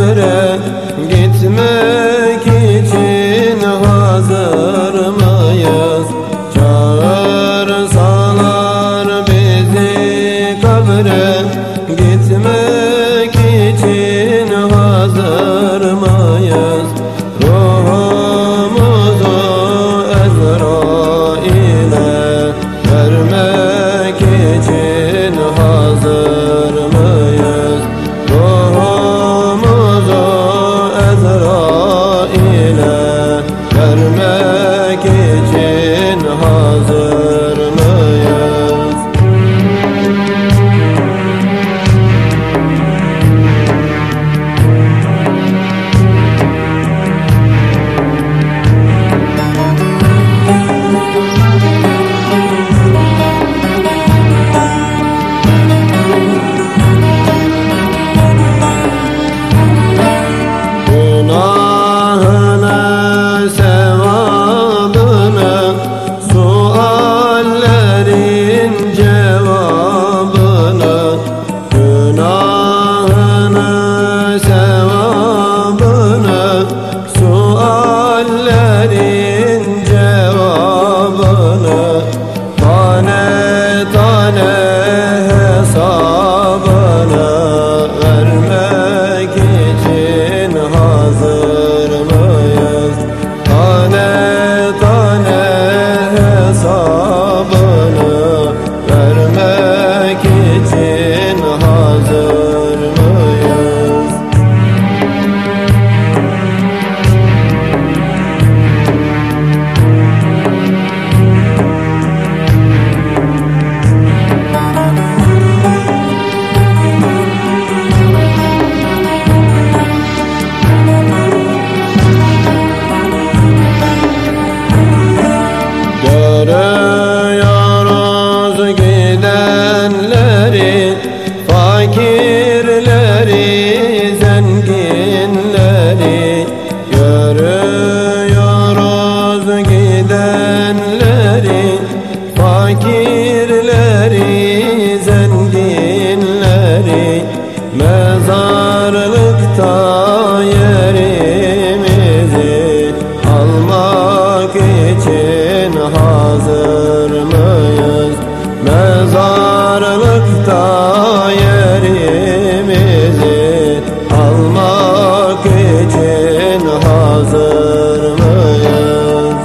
ömre Sana zenginleri Görüyoruz gidenleri Fakirleri, zenginleri Mezarlıkta yerimizi almak için hazır mıyız? Mezarlıkta hazır mıyız?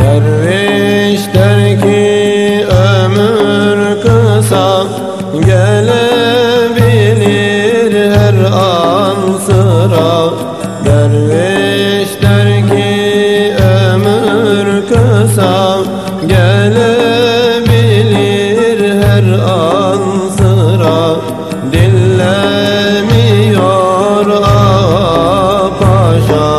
Derviş der ki ömür kısa Gelebilir her an sıra. Derviş der ki ömür kısa. Gelebilir her an sıra. Dinlemiyor ağa paşa